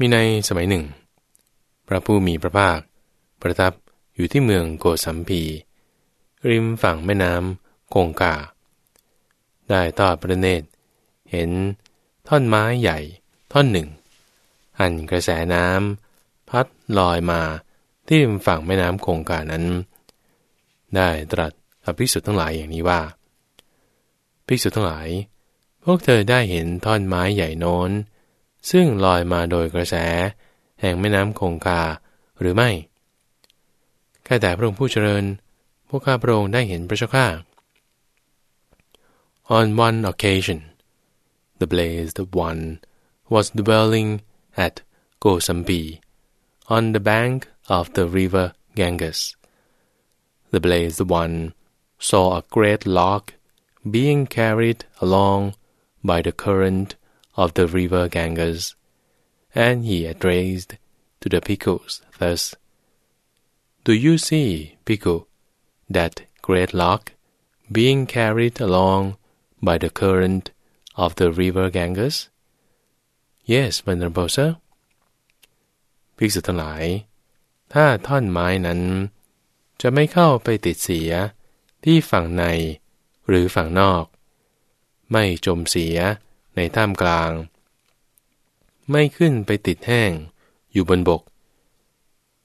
มีในสมัยหนึ่ง พระผู้มีพระภาค ประทับอยู่ที่เมืองโกสัมพี ริมฝั่งแม่น้ำคงกา ได้ทอดพระเนตร เห็นท่อนไม้ใหญ่ท่อนหนึ่งหันกระแสน้ำพัดลอยมาที่ริมฝั่งแม่น้ำคงกานั้น ได้ตรัสกับภิกษุทั้งหลายอย่างนี้ว่าภิกษุทั้งหลาย พวกเธอได้เห็นท่อนไม้ใหญ่โน้น ซึ่งลอยมาโดยกระแส แห่งแม่น้ำคงคาหรือไม่แค่แต่พระองค์ผู้เจริญ พวกข้าพระองค์ได้เห็นพระเจ้าข้า On one occasion, the blazed one was dwelling at Gosambi, on the bank of the river Ganges. The blazed one saw a great log being carried along by the current of the river Ganges, and he addressed to the pickles thus: Do you see, pickle, that great log being carried along by the current of the river Ganges? Yes, venerable sir. ภิกษุทั้งหลาย ถ้าท่อนไม้นั้น จะไม่เข้าไปติดเสียที่ฝั่งในหรือฝั่งนอก ไม่จมเสีย ในท่ามกลาง ไม่ขึ้นไปติดแห้งอยู่บนบก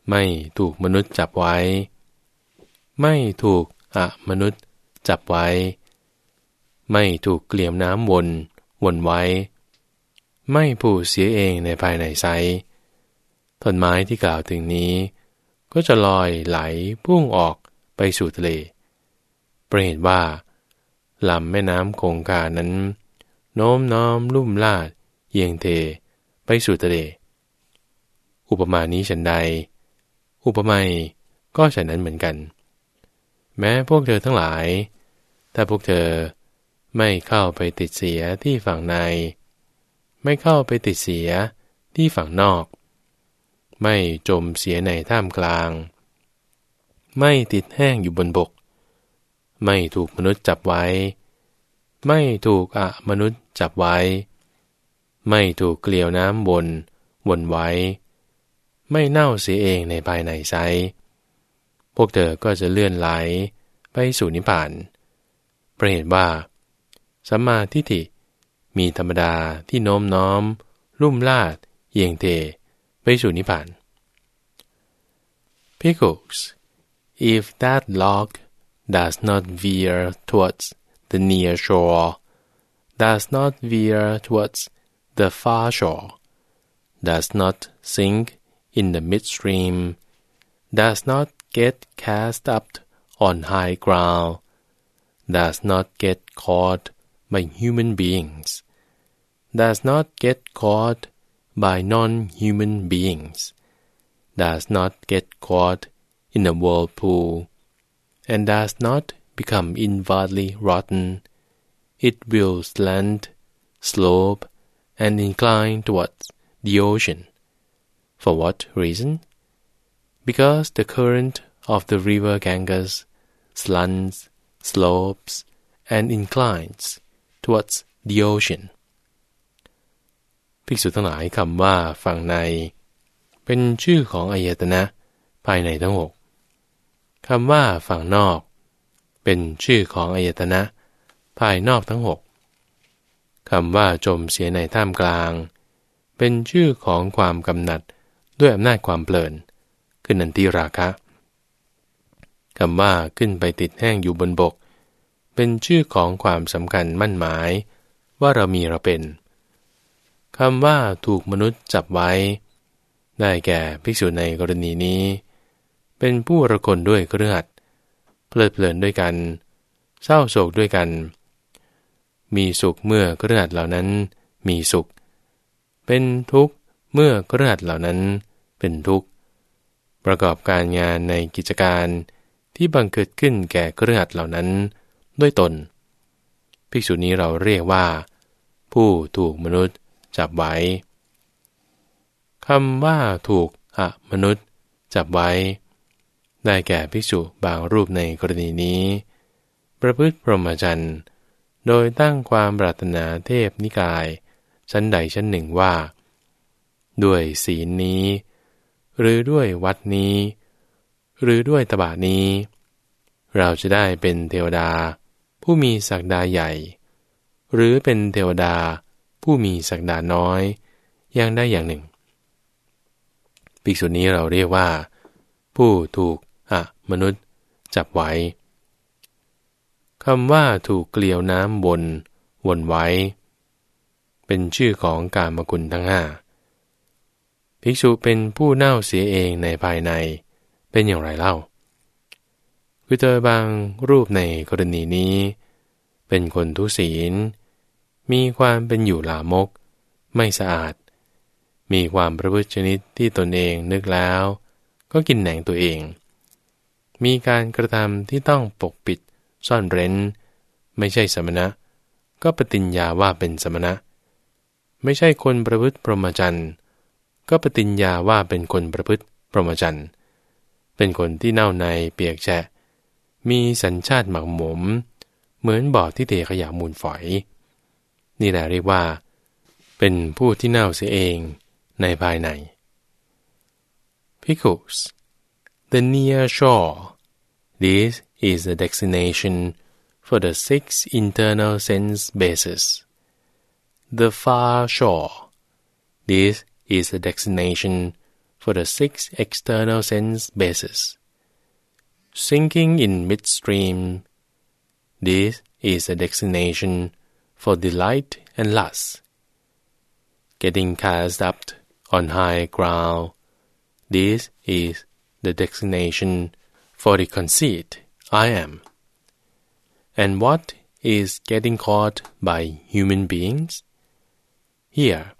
ไม่ถูกมนุษย์จับไว้ ไม่ถูกอะมนุษย์จับไว้ ไม่ถูกเกลี่ยมน้ำวนวนไว้ ไม่ผูเสียเองในภายในไซต้นไม้ที่กล่าวถึงนี้ ก็จะลอยไหลพุ่งออกไปสู่ทะเลประเหตุว่าลำแม่น้ำคงคานั้น โน้มน้อมลุ่มลาด เยียงเท ไปสู่ทะเล อุปมานี้ฉันใด อุปไมยก็ฉันนั้นเหมือนกัน แม้พวกเธอทั้งหลาย ถ้าพวกเธอไม่เข้าไปติดเสียที่ฝั่งใน ไม่เข้าไปติดเสียที่ฝั่งนอก ไม่จมเสียในท่ามกลาง ไม่ติดแห้งอยู่บนบก ไม่ถูกมนุษย์จับไว้ ไม่ถูกอะมนุษย์จับไว้ ไม่ถูกเกลียวน้ำวนวนไว้ ไม่เน่าเสียเองในภายในไซพวกเธอก็จะเลื่อนไหลไปสู่นิพพานประเหตุว่า สัมมาทิฏฐิมีธรรมดาที่โน้มน้อมลุ่มลาด เยียงเท ไปสู่นิพพาน Pickles if that log does not veer towards the near shore. Does not veer towards the far shore. Does not sink in the midstream. Does not get cast up on high ground. Does not get caught by human beings, does not get caught by non-human beings, does not get caught in a whirlpool, and does not become inwardly rotten, it will slant, slope, and incline towards the ocean. For what reason? Because the current of the river Ganges slants, slopes, and inclines towards the ocean ภิกษุทั้งหลายคำว่าฝั่งใน เป็นชื่อของอายตนะภายในทั้งหกคำว่าฝั่งนอก เป็นชื่อของอายตนะ ภายนอกทั้งหกคำว่าจมเสียในท่ามกลาง เป็นชื่อของความกำหนัดด้วยอำนาจความเปลินคือนันติราคะคำว่าขึ้นไปติดแห้งอยู่บนบก เป็นชื่อของความสำคัญมั่นหมาย ว่าเรามีเราเป็นคำว่าถูกมนุษย์จับไว้ ได้แก่ภิกษุในกรณีนี้ เป็นผู้ระคนด้วยเครือขัด เพลิดเพลินด้วยกัน เศร้าโศกด้วยกัน มีสุขเมื่อเครือขัดเหล่านั้น มีสุข เป็นทุกข์เมื่อเครือขัดเหล่านั้น เป็นทุกข์ ประกอบการงานในกิจการที่บังเกิดขึ้นแก่เครือขัดเหล่านั้น ด้วยตน ภิกษุนี้เราเรียกว่า ผู้ถูกมนุษย์จับไว้คำว่าถูกอะมนุษย์ จับไว้ ได้แก่ภิกษุบางรูปในกรณีนี้ ประพฤติพรหมจรรย์ โดยตั้งความปรารถนาเทพนิกาย ชั้นใดชั้นหนึ่งว่า ด้วยศีลนี้ หรือด้วยวัดนี้ หรือด้วยตบะนี้ เราจะได้เป็นเทวดา ผู้มีศักดาใหญ่ หรือเป็นเทวดา ผู้มีศักดาน้อยอย่างได้อย่างหนึ่งภิกษุนี้เราเรียกว่า ผู้ถูก อะมนุษย์ จับไว้คำว่าถูกเกลียวน้ำวนวนไว้ เป็นชื่อของการมกุลทั้งห้าภิกษุเป็นผู้เน่าเสียเองในภายใน เป็นอย่างไรเล่า คือเจอบางรูปในกรณีนี้ เป็นคนทุศีล มีความเป็นอยู่ลามก ไม่สะอาด มีความประพฤติชนิดที่ตนเองนึกแล้ว ก็กินแหนงตัวเอง มีการกระทำที่ต้องปกปิด ซ่อนเร้น ไม่ใช่สมณะ ก็ปฏิญญาว่าเป็นสมณะ ไม่ใช่คนประพฤติพรหมจรรย์ก็ปฏิญญาว่าเป็นคนประพฤติพรหมจรรย์เป็นคนที่เน่าในเปียกแฉะ มีสัญชาติหมักหมม เหมือนบ่อที่เทขยะมูลฝอย นี่แหละเรียกว่า เป็นผู้ที่เน่าเสียเองในภายใน Pickles the near shore this is the destination for the six internal sense bases the far shore this is the destination for the six external sense bases. Sinking in midstream, this is the destination for delight and lust. Getting cast up on high ground, this is the destination for the conceit I am. And what is getting caught by human beings? Here,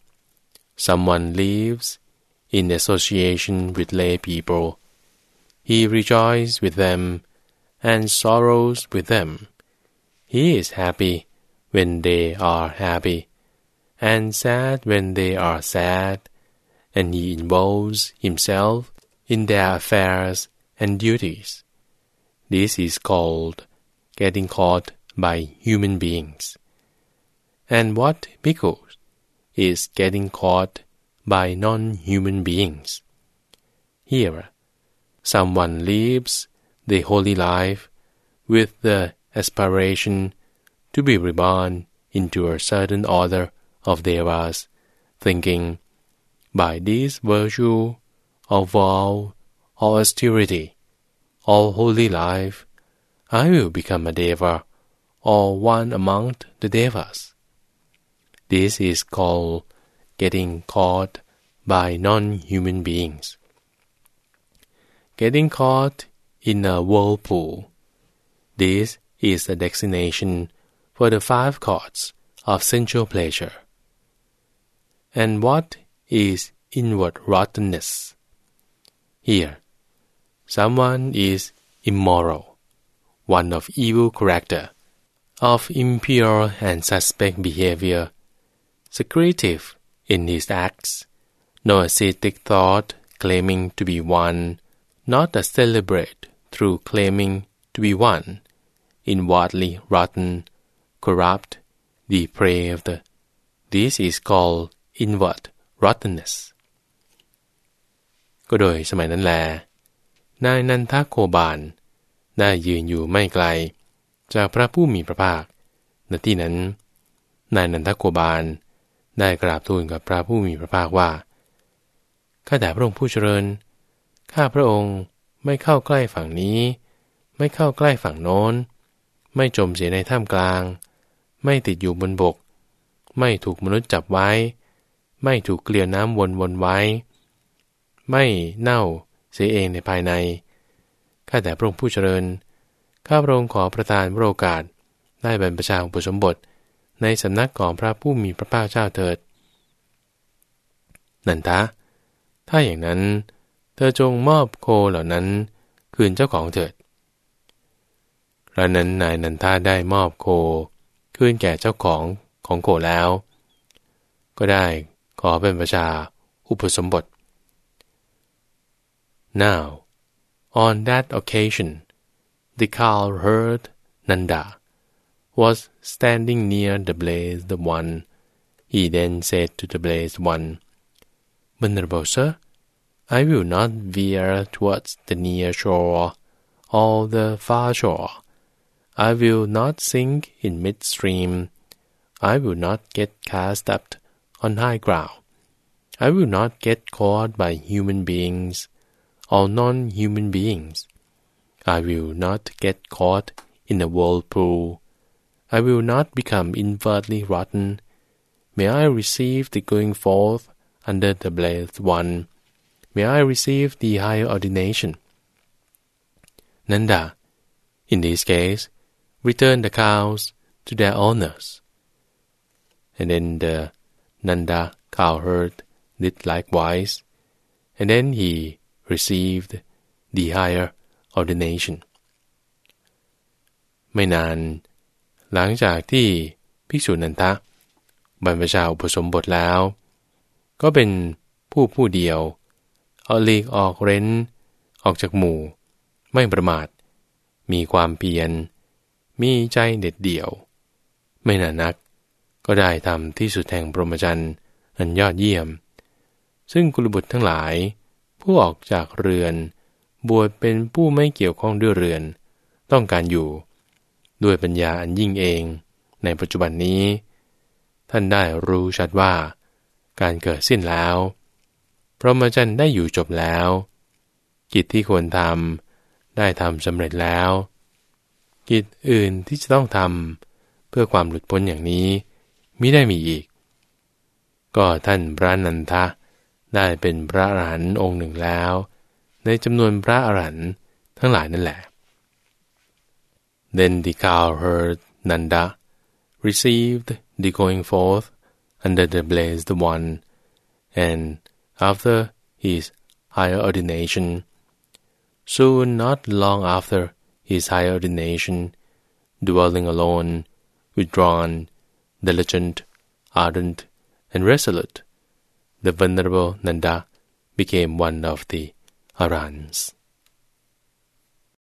someone lives in association with lay people. He rejoices with them and sorrows with them. He is happy when they are happy, and sad when they are sad, and he involves himself in their affairs and duties. This is called getting caught by human beings. And what because is getting caught by non-human beings. Here, someone lives the holy life with the aspiration to be reborn into a certain order of devas, thinking, by this virtue of vow or austerity or holy life, I will become a deva or one among the devas. This is called getting caught by non-human beings. Getting caught in a whirlpool. This is the destination for the five chords of sensual pleasure. And what is inward rottenness? Here, someone is immoral, one of evil character, of impure and suspect behavior, secretive in his acts, no ascetic thought claiming to be one, not a celebrate through claiming to be one, inwardly rotten, corrupt, depraved. This is called inward rottenness. ก็โดยสมัยนั้นแล นายนันทโคบาล ได้ยืนอยู่ไม่ไกล จากพระผู้มีพระภาคณที่นั้น นายนันทโคบาล ได้กราบทูลกับพระผู้มีพระภาคว่า ข้าแต่พระองค์ผู้เจริญ ข้าพระองค์ไม่เข้าใกล้ฝั่งนี้ ไม่เข้าใกล้ฝั่งโน้น ไม่จมเสียในถ้ำกลาง ไม่ติดอยู่บนบก ไม่ถูกมนุษย์จับไว้ ไม่ถูกเกลียวน้ำวนวนไว้ ไม่เน่า เสียเองในภายใน ข้าแต่พระองค์ผู้เจริญ ข้าพระองค์ขอประทานโอกาส ได้บรรพชาอุปสมบท ในสำนักของพระผู้มีพระภาคเจ้าเถิด นันทะ ถ้าอย่างนั้น เธอจงมอบโคเหล่านั้น คืนเจ้าของเถิดครั้นั้นนายนันทาได้มอบโค คืนแก่เจ้าของของโคแล้ว ก็ได้ขอเป็นประชาอุปสมบท Now on that occasion the cow heard Nanda was standing near the blazed one. He then said to the blazed one, Venerable sir, I will not veer towards the near shore or the far shore. I will not sink in midstream. I will not get cast up on high ground. I will not get caught by human beings or non-human beings. I will not get caught in a whirlpool. I will not become inwardly rotten. May I receive the going forth under the blessed one. May I receive the higher ordination. Nanda, in this case, return the cows to their owners. And then the Nanda cowherd did likewise, and then he received the higher ordination ไม่นาน หลังจากที่ภิกษุนันทะ บรรพชาอุปสมบทแล้ว ก็เป็นผู้ผู้เดียวเอาลีกออกเร้น ออกจากหมู่ ไม่ประมาท มีความเพียร มีใจเด็ดเดี่ยว ไม่นานนัก ก็ได้ทำที่สุดแห่งพรหมจรรย์อันยอดเยี่ยม ซึ่งกุลบุตรทั้งหลาย ผู้ออกจากเรือน บวชเป็นผู้ไม่เกี่ยวข้องด้วยเรือน ต้องการอยู่ ด้วยปัญญาอันยิ่งเอง ในปัจจุบันนี้ ท่านได้รู้ชัดว่า การเกิดสิ้นแล้วพรหมจรรย์ได้อยู่จบแล้ว กิจที่ควรทำได้ทำสำเร็จแล้ว กิจอื่นที่จะต้องทำเพื่อความหลุดพ้นอย่างนี้มิได้มีอีก ก็ท่านพระนันทะ ได้เป็นพระอรหันต์องค์หนึ่งแล้ว ในจำนวนพระอรหันต์ทั้งหลายนั่นแหละ Then the cowherd Nanda received the going forth under the blessed one, and after his higher ordination, soon not long after his higher ordination, dwelling alone, withdrawn, diligent, ardent, and resolute, the venerable Nanda became one of the Arahants.